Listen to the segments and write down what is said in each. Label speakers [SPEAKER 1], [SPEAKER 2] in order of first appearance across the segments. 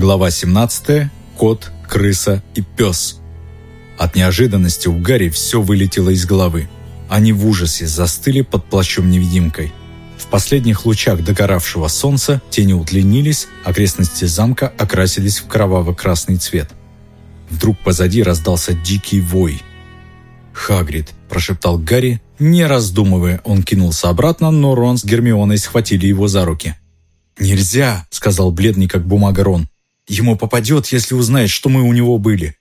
[SPEAKER 1] Глава 17. Кот, крыса и пес. От неожиданности у Гарри все вылетело из головы. Они в ужасе застыли под плащом-невидимкой. В последних лучах догоравшего солнца тени удлинились, окрестности замка окрасились в кроваво-красный цвет. Вдруг позади раздался дикий вой. «Хагрид», – прошептал Гарри. Не раздумывая, он кинулся обратно, но Рон с Гермионой схватили его за руки. «Нельзя», – сказал бледный как бумага Рон. «Ему попадет, если узнает, что мы у него были».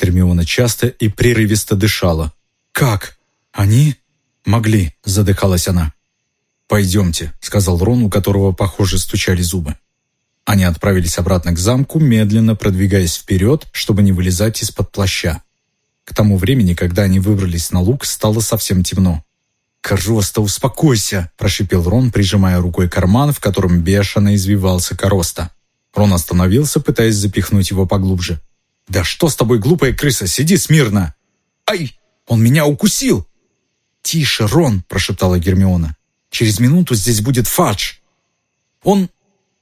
[SPEAKER 1] Гермиона часто и прерывисто дышала. «Как? Они?» «Могли», – задыхалась она. «Пойдемте», – сказал Рон, у которого, похоже, стучали зубы. Они отправились обратно к замку, медленно продвигаясь вперед, чтобы не вылезать из-под плаща. К тому времени, когда они выбрались на луг, стало совсем темно. «Короста, успокойся!» – прошипел Рон, прижимая рукой карман, в котором бешено извивался Короста. Рон остановился, пытаясь запихнуть его поглубже. «Да что с тобой, глупая крыса? Сиди смирно!» «Ай! Он меня укусил!» «Тише, Рон!» – прошептала Гермиона. «Через минуту здесь будет Фадж!» «Он...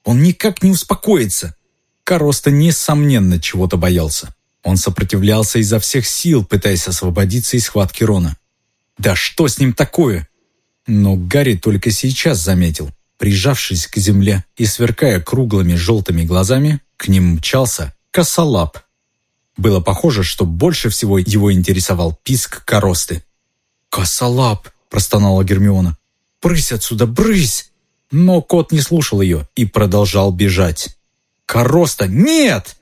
[SPEAKER 1] он никак не успокоится!» Короста, несомненно, чего-то боялся. Он сопротивлялся изо всех сил, пытаясь освободиться из схватки Рона. «Да что с ним такое?» Но Гарри только сейчас заметил. Прижавшись к земле и сверкая круглыми желтыми глазами, к ним мчался косолап. Было похоже, что больше всего его интересовал писк коросты. «Косолап!» – простонала Гермиона. «Брысь отсюда, брысь!» Но кот не слушал ее и продолжал бежать. «Короста, нет!»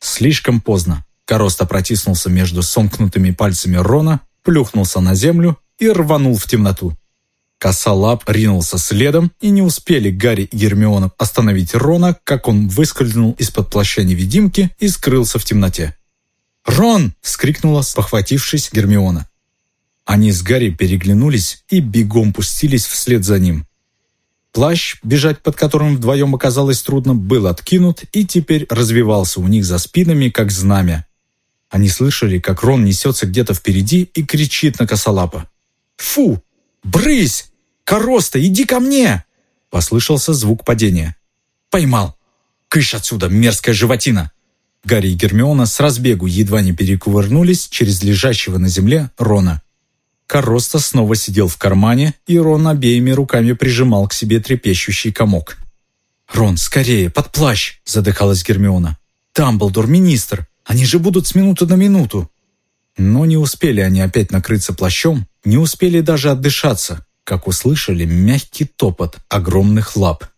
[SPEAKER 1] Слишком поздно. Короста протиснулся между сомкнутыми пальцами Рона, плюхнулся на землю и рванул в темноту. Косолап ринулся следом, и не успели Гарри и Гермиона остановить Рона, как он выскользнул из-под плаща невидимки и скрылся в темноте. «Рон!» — вскрикнула, спохватившись Гермиона. Они с Гарри переглянулись и бегом пустились вслед за ним. Плащ, бежать под которым вдвоем оказалось трудно, был откинут и теперь развивался у них за спинами, как знамя. Они слышали, как Рон несется где-то впереди и кричит на косолапа. «Фу! Брысь! Короста, иди ко мне!» Послышался звук падения. «Поймал! Кыш отсюда, мерзкая животина!» Гарри и Гермиона с разбегу едва не перекувырнулись через лежащего на земле Рона. Короста снова сидел в кармане, и Рон обеими руками прижимал к себе трепещущий комок. «Рон, скорее, под плащ!» – задыхалась Гермиона. «Тамблдор, министр! Они же будут с минуты на минуту. Но не успели они опять накрыться плащом, не успели даже отдышаться, как услышали мягкий топот огромных лап.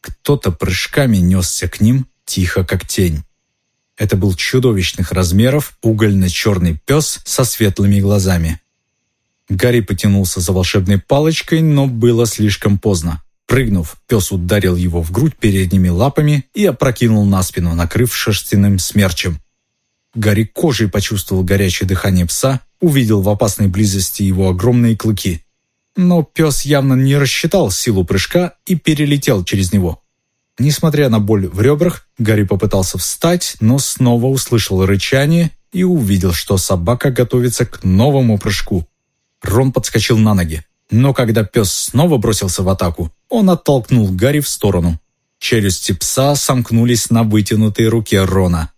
[SPEAKER 1] Кто-то прыжками несся к ним, тихо как тень. Это был чудовищных размеров угольно-черный пес со светлыми глазами. Гарри потянулся за волшебной палочкой, но было слишком поздно. Прыгнув, пес ударил его в грудь передними лапами и опрокинул на спину, накрыв шерстяным смерчем. Гарри кожей почувствовал горячее дыхание пса, увидел в опасной близости его огромные клыки. Но пес явно не рассчитал силу прыжка и перелетел через него. Несмотря на боль в ребрах, Гарри попытался встать, но снова услышал рычание и увидел, что собака готовится к новому прыжку. Рон подскочил на ноги, но когда пес снова бросился в атаку, он оттолкнул Гарри в сторону. Челюсти пса сомкнулись на вытянутой руке Рона.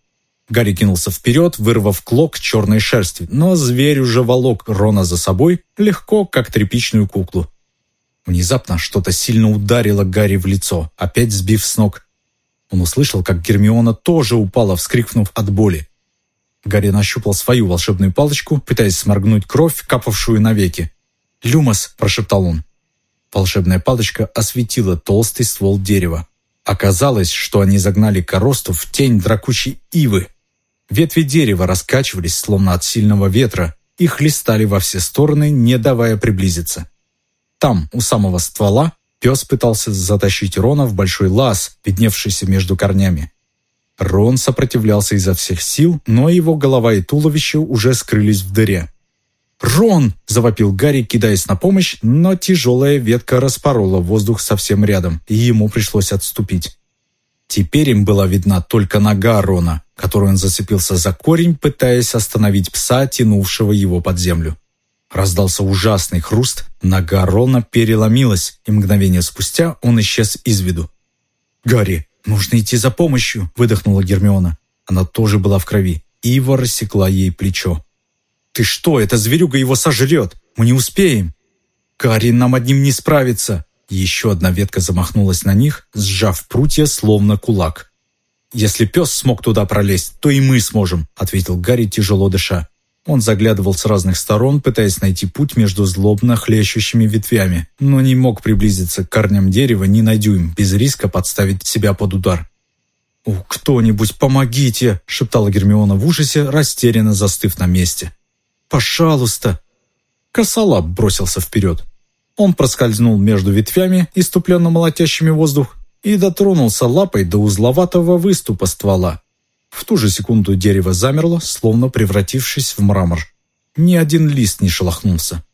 [SPEAKER 1] Гарри кинулся вперед, вырвав клок черной шерсти, но зверь уже волок Рона за собой, легко, как тряпичную куклу. Внезапно что-то сильно ударило Гарри в лицо, опять сбив с ног. Он услышал, как Гермиона тоже упала, вскрикнув от боли. Гарри нащупал свою волшебную палочку, пытаясь сморгнуть кровь, капавшую навеки. «Люмос!» – прошептал он. Волшебная палочка осветила толстый ствол дерева. Оказалось, что они загнали коросту в тень дракучей ивы. Ветви дерева раскачивались, словно от сильного ветра, и хлестали во все стороны, не давая приблизиться. Там, у самого ствола, пес пытался затащить Рона в большой лаз, видневшийся между корнями. Рон сопротивлялся изо всех сил, но его голова и туловище уже скрылись в дыре. «Рон!» – завопил Гарри, кидаясь на помощь, но тяжелая ветка распорола воздух совсем рядом, и ему пришлось отступить. Теперь им была видна только нога Рона, которую он зацепился за корень, пытаясь остановить пса, тянувшего его под землю. Раздался ужасный хруст, нога Рона переломилась, и мгновение спустя он исчез из виду. «Гарри! «Нужно идти за помощью», — выдохнула Гермиона. Она тоже была в крови. Ива рассекла ей плечо. «Ты что, эта зверюга его сожрет! Мы не успеем!» «Карин, нам одним не справиться!» Еще одна ветка замахнулась на них, сжав прутья, словно кулак. «Если пес смог туда пролезть, то и мы сможем», — ответил Гарри, тяжело дыша. Он заглядывал с разных сторон, пытаясь найти путь между злобно хлещущими ветвями, но не мог приблизиться к корням дерева ни на дюйм, без риска подставить себя под удар. «О, кто-нибудь, помогите!» — шептала Гермиона в ужасе, растерянно застыв на месте. «Пожалуйста!» Косолап бросился вперед. Он проскользнул между ветвями, иступленно молотящими воздух, и дотронулся лапой до узловатого выступа ствола. В ту же секунду дерево замерло, словно превратившись в мрамор. Ни один лист не шелохнулся.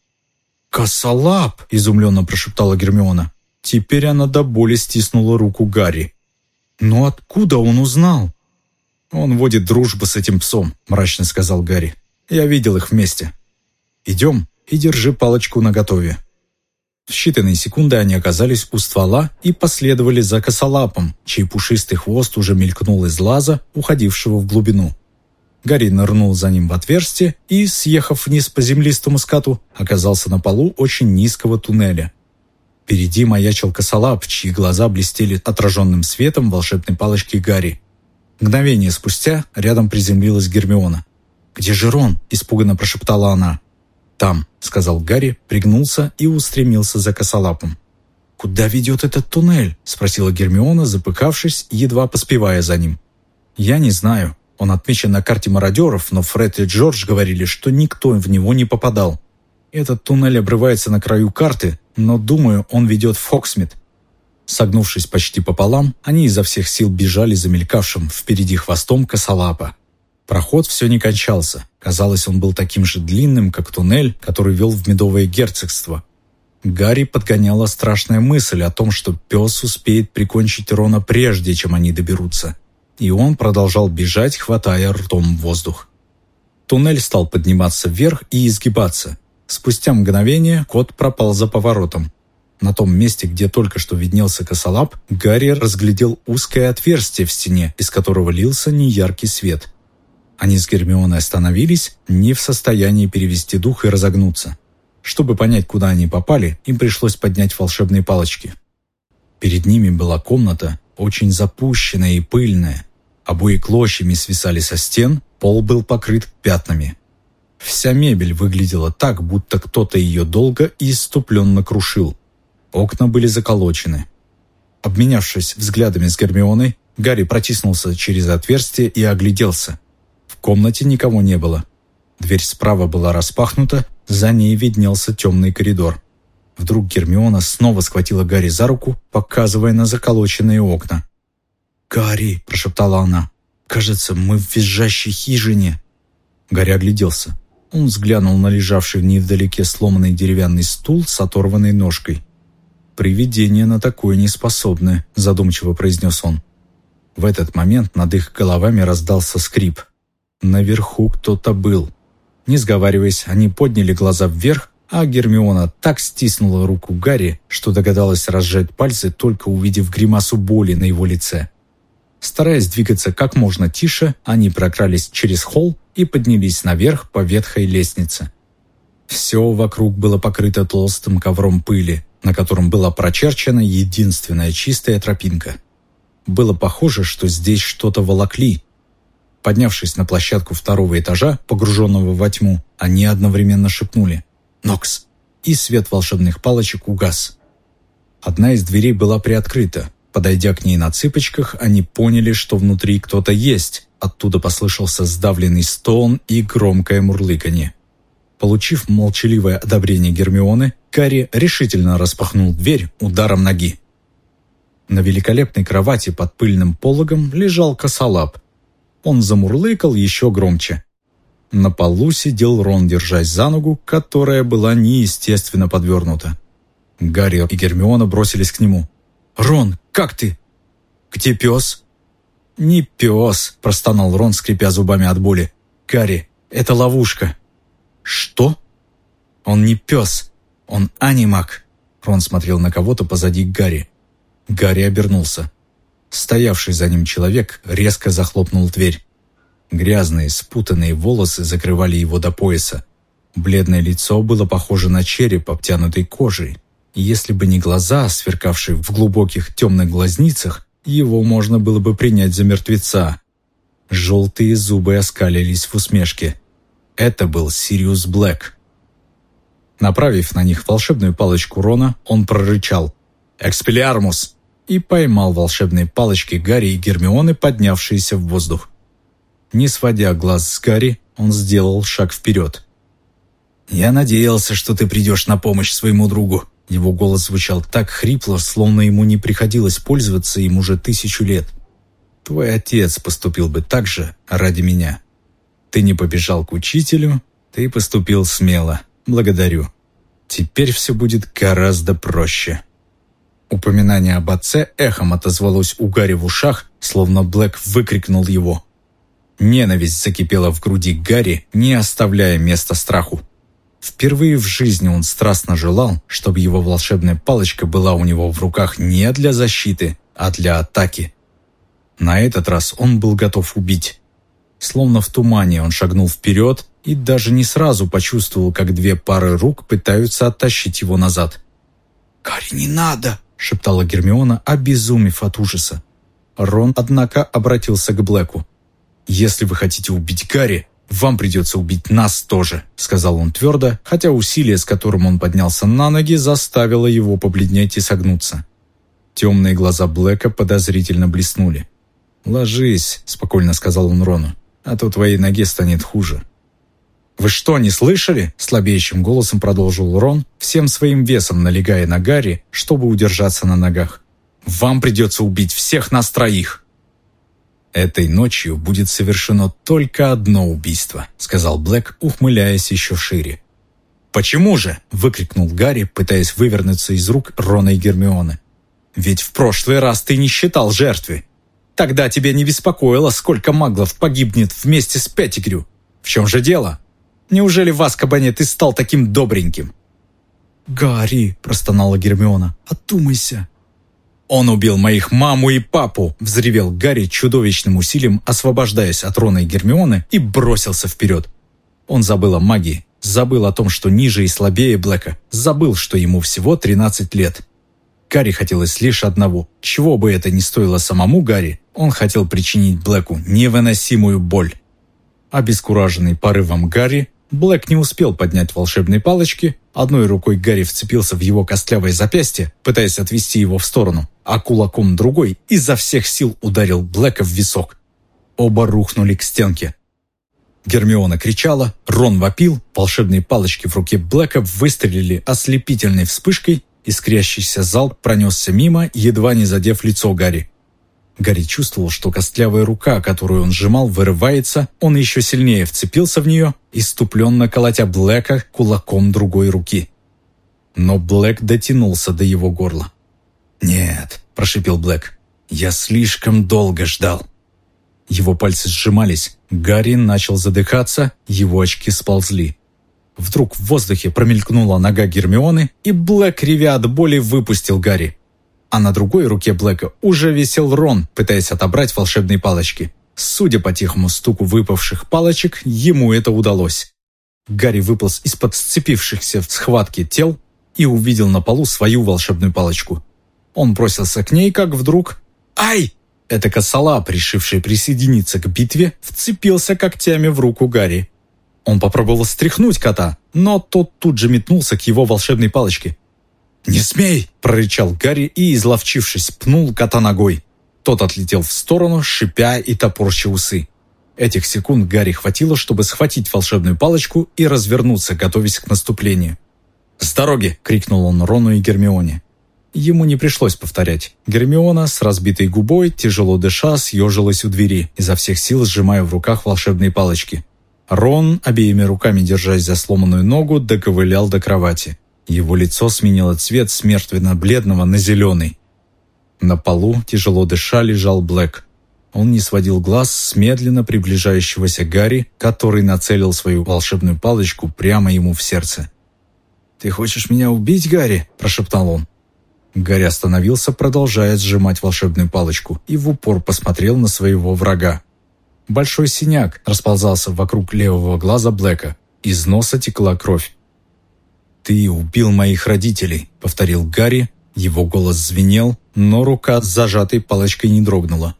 [SPEAKER 1] «Косолап!» – изумленно прошептала Гермиона. Теперь она до боли стиснула руку Гарри. «Но откуда он узнал?» «Он водит дружбу с этим псом», – мрачно сказал Гарри. «Я видел их вместе. Идем и держи палочку наготове». В считанные секунды они оказались у ствола и последовали за косолапом, чей пушистый хвост уже мелькнул из лаза, уходившего в глубину. Гарри нырнул за ним в отверстие и, съехав вниз по землистому скату, оказался на полу очень низкого туннеля. Впереди маячил косолап, чьи глаза блестели отраженным светом волшебной палочки Гарри. Мгновение спустя рядом приземлилась Гермиона. «Где же Рон?» – испуганно прошептала она. «Там», — сказал Гарри, пригнулся и устремился за косолапом. «Куда ведет этот туннель?» — спросила Гермиона, запыкавшись, едва поспевая за ним. «Я не знаю. Он отмечен на карте мародеров, но Фред и Джордж говорили, что никто в него не попадал. Этот туннель обрывается на краю карты, но, думаю, он ведет в Фоксмит». Согнувшись почти пополам, они изо всех сил бежали за мелькавшим впереди хвостом косолапа. Проход все не кончался. Казалось, он был таким же длинным, как туннель, который вел в Медовое герцогство. Гарри подгоняла страшная мысль о том, что пес успеет прикончить Рона прежде, чем они доберутся. И он продолжал бежать, хватая ртом воздух. Туннель стал подниматься вверх и изгибаться. Спустя мгновение кот пропал за поворотом. На том месте, где только что виднелся косолап, Гарри разглядел узкое отверстие в стене, из которого лился неяркий свет – они с Гермионой остановились, не в состоянии перевести дух и разогнуться. Чтобы понять, куда они попали, им пришлось поднять волшебные палочки. Перед ними была комната, очень запущенная и пыльная. Обои клочьями свисали со стен, пол был покрыт пятнами. Вся мебель выглядела так, будто кто-то ее долго и иступленно крушил. Окна были заколочены. Обменявшись взглядами с Гермионой, Гарри протиснулся через отверстие и огляделся комнате никого не было. Дверь справа была распахнута, за ней виднелся темный коридор. Вдруг Гермиона снова схватила Гарри за руку, показывая на заколоченные окна. «Гарри!» – прошептала она. «Кажется, мы в визжащей хижине!» Гарри огляделся. Он взглянул на лежавший невдалеке сломанный деревянный стул с оторванной ножкой. «Привидения на такое не способны», – задумчиво произнес он. В этот момент над их головами раздался скрип – Наверху кто-то был. Не сговариваясь, они подняли глаза вверх, а Гермиона так стиснула руку Гарри, что догадалась разжать пальцы, только увидев гримасу боли на его лице. Стараясь двигаться как можно тише, они прокрались через холл и поднялись наверх по ветхой лестнице. Все вокруг было покрыто толстым ковром пыли, на котором была прочерчена единственная чистая тропинка. Было похоже, что здесь что-то волокли, Поднявшись на площадку второго этажа, погруженного во тьму, они одновременно шепнули «Нокс!» и свет волшебных палочек угас. Одна из дверей была приоткрыта. Подойдя к ней на цыпочках, они поняли, что внутри кто-то есть. Оттуда послышался сдавленный стон и громкое мурлыканье. Получив молчаливое одобрение Гермионы, Карри решительно распахнул дверь ударом ноги. На великолепной кровати под пыльным пологом лежал косолап, он замурлыкал еще громче. На полу сидел Рон, держась за ногу, которая была неестественно подвернута. Гарри и Гермиона бросились к нему. «Рон, как ты?» «Где пес?» «Не пес», – простонал Рон, скрипя зубами от боли. «Гарри, это ловушка». «Что?» «Он не пес, он анимак». Рон смотрел на кого-то позади Гарри. Гарри обернулся. Стоявший за ним человек резко захлопнул дверь. Грязные, спутанные волосы закрывали его до пояса. Бледное лицо было похоже на череп, обтянутый кожей. Если бы не глаза, сверкавшие в глубоких темных глазницах, его можно было бы принять за мертвеца. Желтые зубы оскалились в усмешке. Это был Сириус Блэк. Направив на них волшебную палочку Рона, он прорычал «Экспелиармус!» И поймал волшебные палочки Гарри и Гермионы, поднявшиеся в воздух. Не сводя глаз с Гарри, он сделал шаг вперед. «Я надеялся, что ты придешь на помощь своему другу». Его голос звучал так хрипло, словно ему не приходилось пользоваться им уже тысячу лет. «Твой отец поступил бы так же ради меня. Ты не побежал к учителю, ты поступил смело. Благодарю. Теперь все будет гораздо проще». Упоминание об отце эхом отозвалось у Гарри в ушах, словно Блэк выкрикнул его. Ненависть закипела в груди Гарри, не оставляя места страху. Впервые в жизни он страстно желал, чтобы его волшебная палочка была у него в руках не для защиты, а для атаки. На этот раз он был готов убить. Словно в тумане он шагнул вперед и даже не сразу почувствовал, как две пары рук пытаются оттащить его назад. «Гарри, не надо!» – шептала Гермиона, обезумев от ужаса. Рон, однако, обратился к Блэку. «Если вы хотите убить Гарри, вам придется убить нас тоже», — сказал он твердо, хотя усилие, с которым он поднялся на ноги, заставило его побледнеть и согнуться. Темные глаза Блэка подозрительно блеснули. «Ложись», — спокойно сказал он Рону, — «а то твоей ноге станет хуже». «Вы что, не слышали?» – слабеющим голосом продолжил Рон, всем своим весом налегая на Гарри, чтобы удержаться на ногах. «Вам придется убить всех нас троих!» «Этой ночью будет совершено только одно убийство», — сказал Блэк, ухмыляясь еще шире. «Почему же?» — выкрикнул Гарри, пытаясь вывернуться из рук Рона и Гермионы. «Ведь в прошлый раз ты не считал жертвы. Тогда тебя не беспокоило, сколько маглов погибнет вместе с Петтигрю. В чем же дело? Неужели в Аскабане ты стал таким добреньким?»
[SPEAKER 2] «Гарри!» – простонала Гермиона. «Отдумайся!»
[SPEAKER 1] «Он убил моих маму и папу!» – взревел Гарри чудовищным усилием, освобождаясь от Рона и Гермионы, и бросился вперед. Он забыл о магии, забыл о том, что ниже и слабее Блэка, забыл, что ему всего 13 лет. Гарри хотелось лишь одного. Чего бы это ни стоило самому Гарри, он хотел причинить Блэку невыносимую боль. Обескураженный порывом Гарри, Блэк не успел поднять волшебные палочки, одной рукой Гарри вцепился в его костлявое запястье, пытаясь отвести его в сторону, а кулаком другой изо всех сил ударил Блэка в висок. Оба рухнули к стенке. Гермиона кричала, Рон вопил, волшебные палочки в руке Блэка выстрелили ослепительной вспышкой, искрящийся зал пронесся мимо, едва не задев лицо Гарри. Гарри чувствовал, что костлявая рука, которую он сжимал, вырывается, он еще сильнее вцепился в нее, иступленно колотя Блэка кулаком другой руки. Но Блэк дотянулся до его горла. «Нет», – прошипел Блэк, – «я слишком долго ждал». Его пальцы сжимались, Гарри начал задыхаться, его очки сползли. Вдруг в воздухе промелькнула нога Гермионы, и Блэк, ревя от боли, выпустил Гарри а на другой руке Блэка уже висел Рон, пытаясь отобрать волшебные палочки. Судя по тихому стуку выпавших палочек, ему это удалось. Гарри выполз из-под сцепившихся в схватке тел и увидел на полу свою волшебную палочку. Он бросился к ней, как вдруг... «Ай!» Это косола, пришивший присоединиться к битве, вцепился когтями в руку Гарри. Он попробовал стряхнуть кота, но тот тут же метнулся к его волшебной палочке. «Не смей!» – прорычал Гарри и, изловчившись, пнул кота ногой. Тот отлетел в сторону, шипя и топорща усы. Этих секунд Гарри хватило, чтобы схватить волшебную палочку и развернуться, готовясь к наступлению. «С дороги!» – крикнул он Рону и Гермионе. Ему не пришлось повторять. Гермиона с разбитой губой, тяжело дыша, съежилась у двери, изо всех сил сжимая в руках волшебные палочки. Рон, обеими руками держась за сломанную ногу, доковылял до кровати. Его лицо сменило цвет с мертвенно-бледного на зеленый. На полу, тяжело дыша, лежал Блэк. Он не сводил глаз с медленно приближающегося Гарри, который нацелил свою волшебную палочку прямо ему в сердце. «Ты хочешь меня убить, Гарри?» – прошептал он. Гарри остановился, продолжая сжимать волшебную палочку, и в упор посмотрел на своего врага. Большой синяк расползался вокруг левого глаза Блэка. Из носа текла кровь. «Ты убил моих родителей», — повторил Гарри. Его голос звенел, но рука с зажатой палочкой не дрогнула.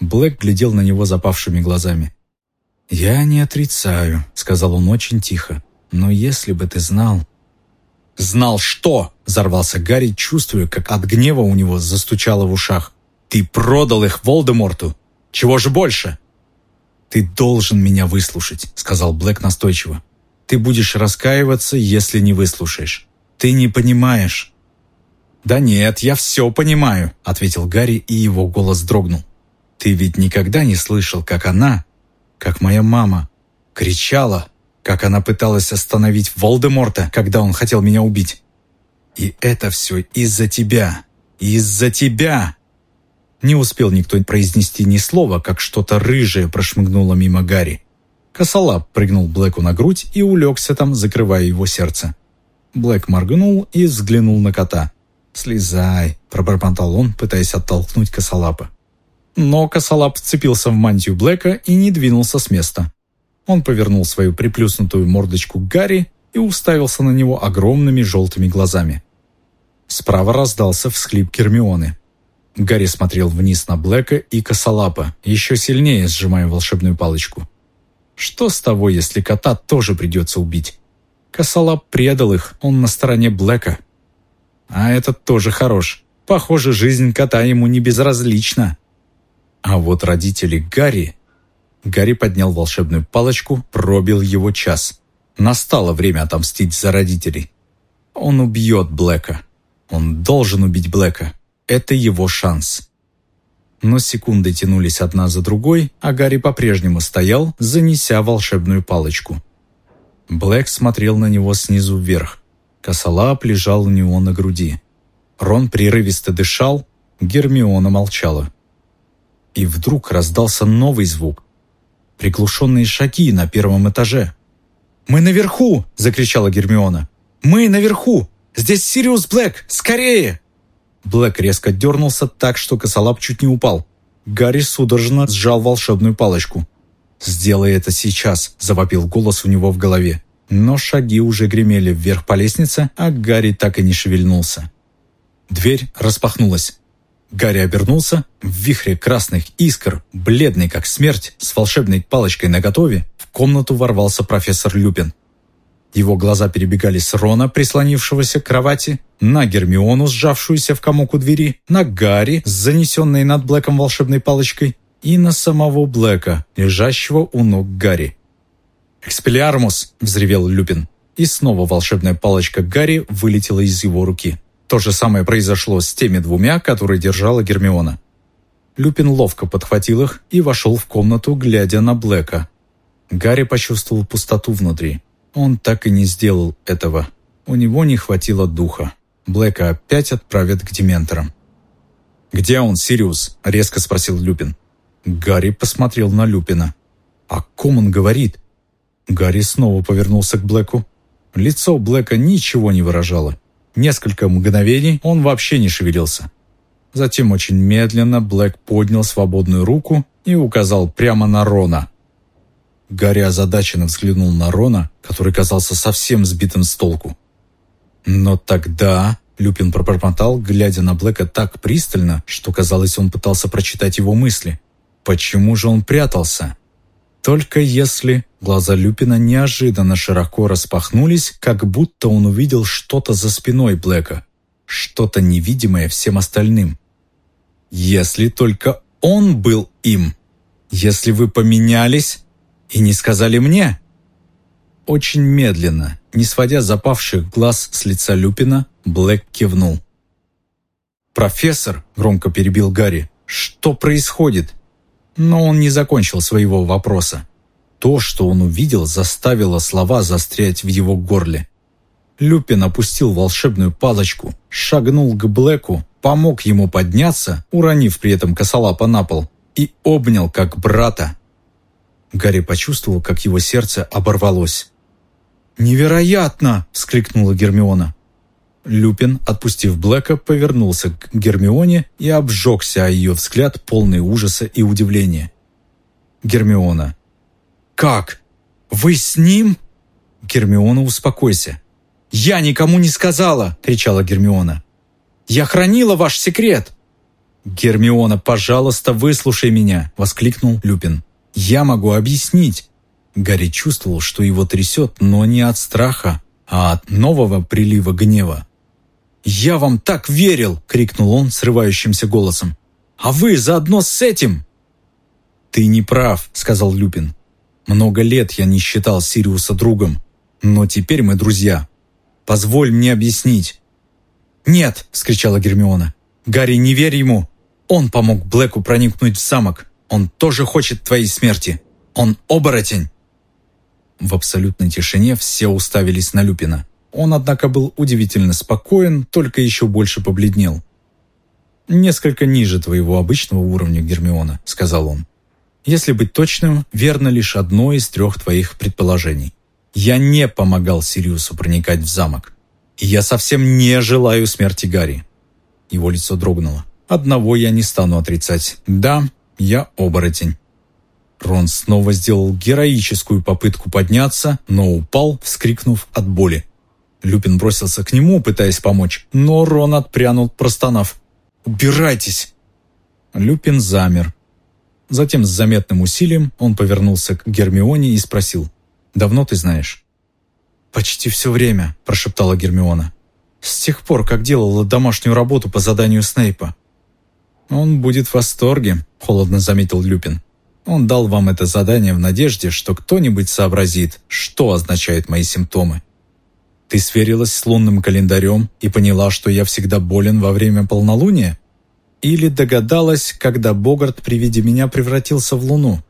[SPEAKER 1] Блэк глядел на него запавшими глазами. «Я не отрицаю», — сказал он очень тихо. «Но если бы ты знал...» «Знал что?» – взорвался Гарри, чувствуя, как от гнева у него застучало в ушах. «Ты продал их Волдеморту! Чего же больше?» «Ты должен меня выслушать», – сказал Блэк настойчиво. «Ты будешь раскаиваться, если не выслушаешь. Ты не понимаешь». «Да нет, я все понимаю», – ответил Гарри, и его голос дрогнул. «Ты ведь никогда не слышал, как она, как моя мама, кричала, как она пыталась остановить Волдеморта, когда он хотел меня убить. И это все из-за тебя. Из-за тебя!» Не успел никто произнести ни слова, как что-то рыжее прошмыгнуло мимо Гарри. Косолап прыгнул Блэку на грудь и улегся там, закрывая его сердце. Блэк моргнул и взглянул на кота. «Слезай», – пробормотал он, пытаясь оттолкнуть косолапа. Но косолап вцепился в мантию Блэка и не двинулся с места. Он повернул свою приплюснутую мордочку к Гарри и уставился на него огромными желтыми глазами. Справа раздался всхлип Гермионы. Гарри смотрел вниз на Блэка и Косолапа, еще сильнее сжимая волшебную палочку. Что с того, если кота тоже придется убить? Косолап предал их, он на стороне Блэка. А этот тоже хорош. Похоже, жизнь кота ему не безразлична. А вот родители Гарри Гарри поднял волшебную палочку, пробил его час. Настало время отомстить за родителей. Он убьет Блэка. Он должен убить Блэка. Это его шанс. Но секунды тянулись одна за другой, а Гарри по-прежнему стоял, занеся волшебную палочку. Блэк смотрел на него снизу вверх. Косолап лежал у него на груди. Рон прерывисто дышал, Гермиона молчала. И вдруг раздался новый звук приглушенные шаги на первом этаже. «Мы наверху!» – закричала Гермиона. «Мы наверху! Здесь Сириус Блэк! Скорее!» Блэк резко дернулся так, что косолап чуть не упал. Гарри судорожно сжал волшебную палочку. «Сделай это сейчас!» – завопил голос у него в голове. Но шаги уже гремели вверх по лестнице, а Гарри так и не шевельнулся. Дверь распахнулась. Гарри обернулся. В вихре красных искр, бледный как смерть, с волшебной палочкой наготове, в комнату ворвался профессор Люпин. Его глаза перебегали с Рона, прислонившегося к кровати, на Гермиону, сжавшуюся в комок у двери, на Гарри, с занесенной над Блэком волшебной палочкой, и на самого Блэка, лежащего у ног Гарри. «Экспелиармус!» – взревел Люпин. И снова волшебная палочка Гарри вылетела из его руки. То же самое произошло с теми двумя, которые держала Гермиона. Люпин ловко подхватил их и вошел в комнату, глядя на Блэка. Гарри почувствовал пустоту внутри. Он так и не сделал этого. У него не хватило духа. Блэка опять отправят к дементорам. «Где он, Сириус?» – резко спросил Люпин. Гарри посмотрел на Люпина. «О ком он говорит?» Гарри снова повернулся к Блэку. Лицо Блэка ничего не выражало. Несколько мгновений он вообще не шевелился. Затем очень медленно Блэк поднял свободную руку и указал прямо на Рона. Гарри озадаченно взглянул на Рона, который казался совсем сбитым с толку. «Но тогда...» — Люпин пробормотал, глядя на Блэка так пристально, что, казалось, он пытался прочитать его мысли. «Почему же он прятался?» Только если глаза Люпина неожиданно широко распахнулись, как будто он увидел что-то за спиной Блэка, что-то невидимое всем остальным. Если только он был им, если вы поменялись и не сказали мне. Очень медленно, не сводя запавших глаз с лица Люпина, Блэк кивнул. «Профессор», — громко перебил Гарри, — «что происходит?» Но он не закончил своего вопроса. То, что он увидел, заставило слова застрять в его горле. Люпин опустил волшебную палочку, шагнул к Блэку, помог ему подняться, уронив при этом косолапа на пол, и обнял как брата. Гарри почувствовал, как его сердце оборвалось. «Невероятно!» — вскрикнула Гермиона. Люпин, отпустив Блэка, повернулся к Гермионе и обжегся о ее взгляд, полный ужаса и удивления. Гермиона. «Как? Вы с ним?» «Гермиона, успокойся». «Я никому не сказала!» — кричала Гермиона. «Я хранила ваш секрет!» «Гермиона, пожалуйста, выслушай меня!» — воскликнул Люпин. «Я могу объяснить!» Гарри чувствовал, что его трясет, но не от страха, а от нового прилива гнева. «Я вам так верил!» — крикнул он срывающимся голосом. «А вы заодно с этим!» «Ты не прав», — сказал Люпин. «Много лет я не считал Сириуса другом, но теперь мы друзья. Позволь мне объяснить». «Нет!» — вскричала Гермиона. «Гарри, не верь ему! Он помог Блэку проникнуть в замок. Он тоже хочет твоей смерти. Он оборотень!» В абсолютной тишине все уставились на Люпина. Он, однако, был удивительно спокоен, только еще больше побледнел. «Несколько ниже твоего обычного уровня, Гермиона», — сказал он. «Если быть точным, верно лишь одно из трех твоих предположений. Я не помогал Сириусу проникать в замок. И я совсем не желаю смерти Гарри». Его лицо дрогнуло. «Одного я не стану отрицать. Да, я оборотень. Рон снова сделал героическую попытку подняться, но упал, вскрикнув от боли. Люпин бросился к нему, пытаясь помочь, но Рон отпрянул, простонав. «Убирайтесь!» Люпин замер. Затем с заметным усилием он повернулся к Гермионе и спросил. «Давно ты знаешь?» «Почти все время», – прошептала Гермиона. «С тех пор, как делала домашнюю работу по заданию Снейпа». «Он будет в восторге», – холодно заметил Люпин. Он дал вам это задание в надежде, что кто-нибудь сообразит, что означают мои симптомы. Ты сверилась с лунным календарем и поняла, что я всегда болен во время полнолуния? Или догадалась, когда Богарт при виде меня превратился в луну?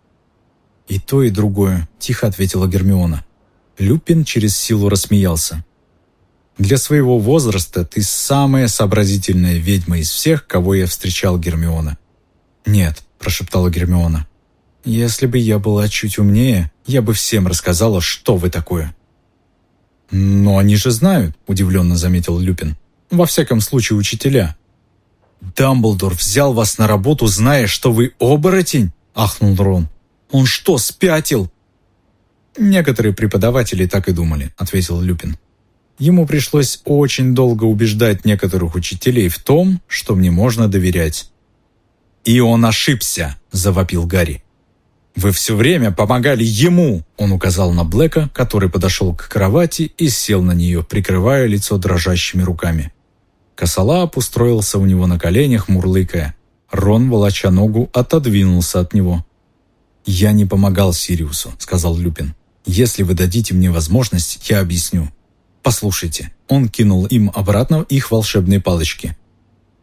[SPEAKER 1] И то, и другое, тихо ответила Гермиона. Люпин через силу рассмеялся. Для своего возраста ты самая сообразительная ведьма из всех, кого я встречал, Гермиона. Нет, прошептала Гермиона. Если бы я была чуть умнее, я бы всем рассказала, что вы такое». «Но они же знают», — удивленно заметил Люпин. «Во всяком случае, учителя». «Дамблдор взял вас на работу, зная, что вы оборотень?» — ахнул Рон. «Он что, спятил?» «Некоторые преподаватели так и думали», — ответил Люпин. Ему пришлось очень долго убеждать некоторых учителей в том, что мне можно доверять. «И он ошибся», — завопил Гарри. «Вы все время помогали ему!» Он указал на Блэка, который подошел к кровати и сел на нее, прикрывая лицо дрожащими руками. Косолап устроился у него на коленях, мурлыкая. Рон, волоча ногу, отодвинулся от него. «Я не помогал Сириусу», — сказал Люпин. «Если вы дадите мне возможность, я объясню. Послушайте». Он кинул им обратно их волшебные палочки.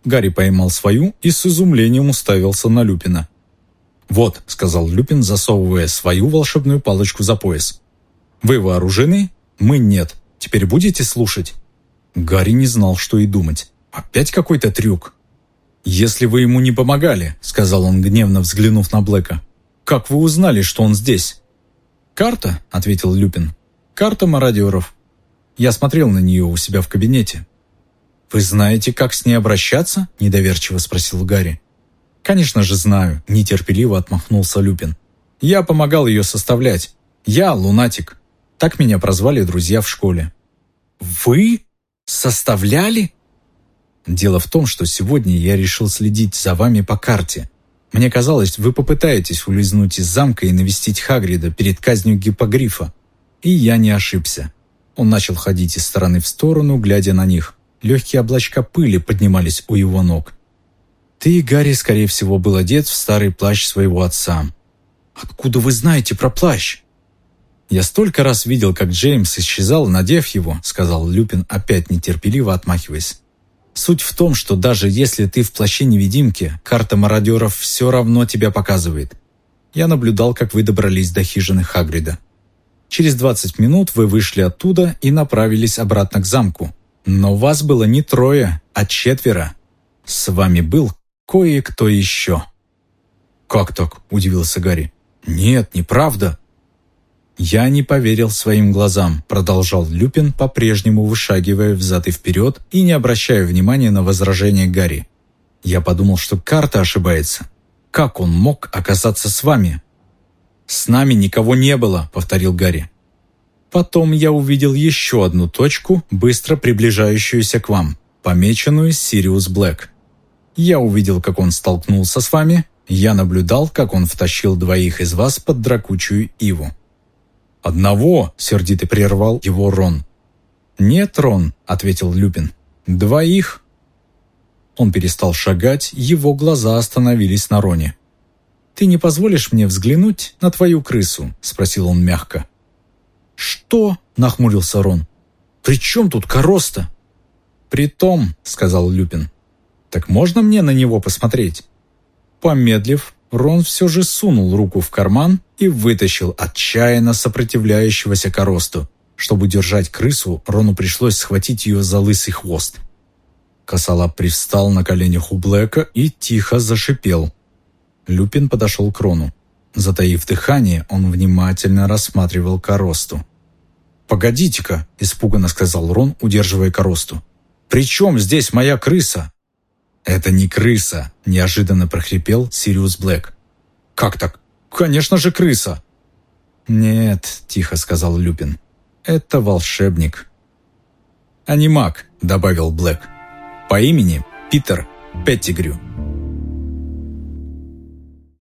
[SPEAKER 1] Гарри поймал свою и с изумлением уставился на Люпина. «Вот», — сказал Люпин, засовывая свою волшебную палочку за пояс. «Вы вооружены? Мы нет. Теперь будете слушать?» Гарри не знал, что и думать. «Опять какой-то трюк?» «Если вы ему не помогали», — сказал он, гневно взглянув на Блэка. «Как вы узнали, что он здесь?» «Карта», — ответил Люпин. «Карта мародеров. Я смотрел на нее у себя в кабинете». «Вы знаете, как с ней обращаться?» – недоверчиво спросил Гарри. «Конечно же знаю», – нетерпеливо отмахнулся Люпин. «Я помогал ее составлять. Я лунатик. Так меня прозвали друзья в школе». «Вы? Составляли?» «Дело в том, что сегодня я решил следить за вами по карте. Мне казалось, вы попытаетесь улизнуть из замка и навестить Хагрида перед казнью гипогрифа. И я не ошибся». Он начал ходить из стороны в сторону, глядя на них. Легкие облачка пыли поднимались у его ног. Ты, Гарри, скорее всего, был одет в старый плащ своего отца. Откуда вы знаете про плащ? Я столько раз видел, как Джеймс исчезал, надев его, сказал Люпин, опять нетерпеливо отмахиваясь. Суть в том, что даже если ты в плаще-невидимки, карта мародеров все равно тебя показывает. Я наблюдал, как вы добрались до хижины Хагрида. Через 20 минут вы вышли оттуда и направились обратно к замку. Но вас было не трое, а четверо. С вами был кое-кто еще». «Как так?» – удивился Гарри. «Нет, неправда». «Я не поверил своим глазам», — продолжал Люпин, по-прежнему вышагивая взад и вперед и не обращая внимания на возражение Гарри. «Я подумал, что карта ошибается. Как он мог оказаться с вами?» «С нами никого не было», — повторил Гарри. Потом я увидел еще одну точку, быстро приближающуюся к вам, помеченную Сириус Блэк. Я увидел, как он столкнулся с вами, я наблюдал, как он втащил двоих из вас под дракучую иву. «Одного!» — сердито прервал его Рон. «Нет, Рон», — ответил Люпин. «Двоих». Он перестал шагать, его глаза остановились на Роне. «Ты не позволишь мне взглянуть на твою крысу?» — спросил он мягко.
[SPEAKER 2] «Что?» — нахмурился Рон. «При чем тут короста?»
[SPEAKER 1] «Притом», — сказал Люпин. «Так можно мне на него посмотреть?» Помедлив, Рон все же сунул руку в карман и вытащил отчаянно сопротивляющегося коросту. Чтобы держать крысу, Рону пришлось схватить ее за лысый хвост. Косолап привстал на коленях у Блэка и тихо зашипел. Люпин подошел к Рону. Затаив дыхание, он внимательно рассматривал коросту.
[SPEAKER 2] «Погодите-ка», — испуганно сказал Рон, удерживая коросту. «При чем здесь моя крыса?»
[SPEAKER 1] «Это не крыса», — неожиданно прохрипел Сириус Блэк.
[SPEAKER 2] «Как так? Конечно же крыса!»
[SPEAKER 1] «Нет», — тихо сказал Люпин. «Это волшебник».
[SPEAKER 2] «А не маг», — добавил Блэк. «По имени Питер Петтигрю».